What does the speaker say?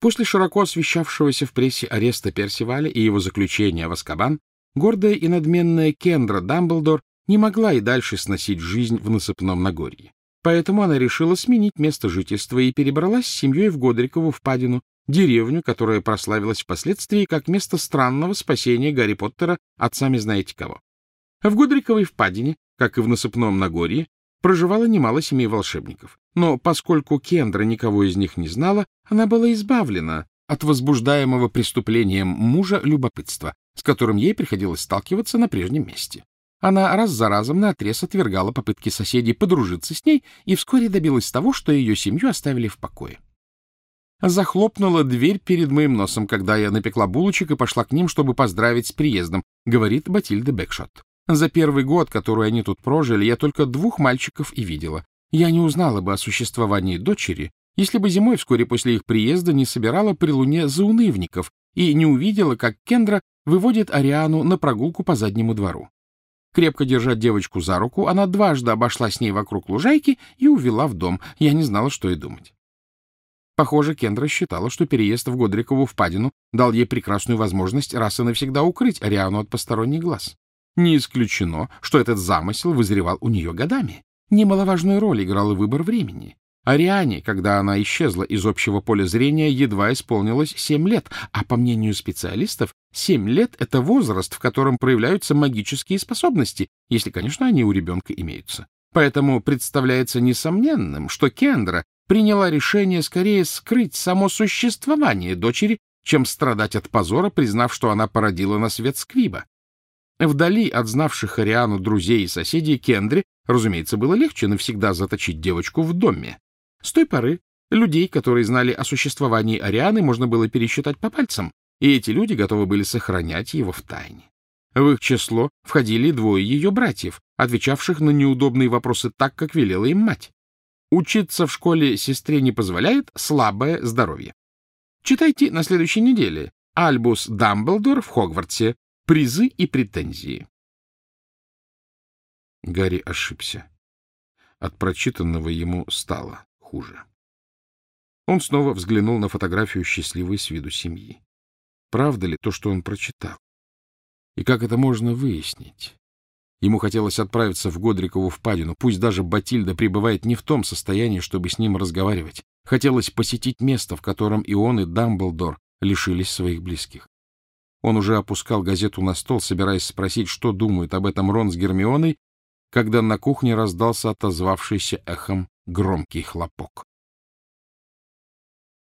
После широко освещавшегося в прессе ареста Персиваля и его заключения в Аскабан, гордая и надменная Кендра Дамблдор не могла и дальше сносить жизнь в насыпном Нагорье. Поэтому она решила сменить место жительства и перебралась с семьей в Годрикову впадину, деревню, которая прославилась впоследствии как место странного спасения Гарри Поттера от сами знаете кого. В Годриковой впадине, как и в насыпном Нагорье, проживало немало семей волшебников. Но поскольку Кендра никого из них не знала, она была избавлена от возбуждаемого преступлением мужа любопытства, с которым ей приходилось сталкиваться на прежнем месте. Она раз за разом наотрез отвергала попытки соседей подружиться с ней и вскоре добилась того, что ее семью оставили в покое. Захлопнула дверь перед моим носом, когда я напекла булочек и пошла к ним, чтобы поздравить с приездом, говорит Батильда Бекшот. За первый год, который они тут прожили, я только двух мальчиков и видела. Я не узнала бы о существовании дочери, если бы зимой вскоре после их приезда не собирала при луне заунывников и не увидела, как Кендра выводит Ариану на прогулку по заднему двору. Крепко держа девочку за руку, она дважды обошла с ней вокруг лужайки и увела в дом. Я не знала, что и думать. Похоже, Кендра считала, что переезд в Годрикову впадину дал ей прекрасную возможность раз и навсегда укрыть Ариану от посторонних глаз. Не исключено, что этот замысел вызревал у нее годами. Немаловажную роль играл и выбор времени. Ариане, когда она исчезла из общего поля зрения, едва исполнилось семь лет, а по мнению специалистов, семь лет — это возраст, в котором проявляются магические способности, если, конечно, они у ребенка имеются. Поэтому представляется несомненным, что Кендра приняла решение скорее скрыть само существование дочери, чем страдать от позора, признав, что она породила на свет Сквиба. Вдали от знавших Ариану друзей и соседей Кендри, разумеется, было легче навсегда заточить девочку в доме. С той поры людей, которые знали о существовании Арианы, можно было пересчитать по пальцам, и эти люди готовы были сохранять его в тайне. В их число входили двое ее братьев, отвечавших на неудобные вопросы так, как велела им мать. Учиться в школе сестре не позволяет слабое здоровье. Читайте на следующей неделе «Альбус Дамблдор в Хогвартсе. Призы и претензии. Гарри ошибся. От прочитанного ему стало хуже. Он снова взглянул на фотографию счастливой с виду семьи. Правда ли то, что он прочитал? И как это можно выяснить? Ему хотелось отправиться в Годрикову впадину, пусть даже Батильда пребывает не в том состоянии, чтобы с ним разговаривать. Хотелось посетить место, в котором и он, и Дамблдор лишились своих близких. Он уже опускал газету на стол, собираясь спросить, что думают об этом Рон с Гермионой, когда на кухне раздался отозвавшийся эхом громкий хлопок.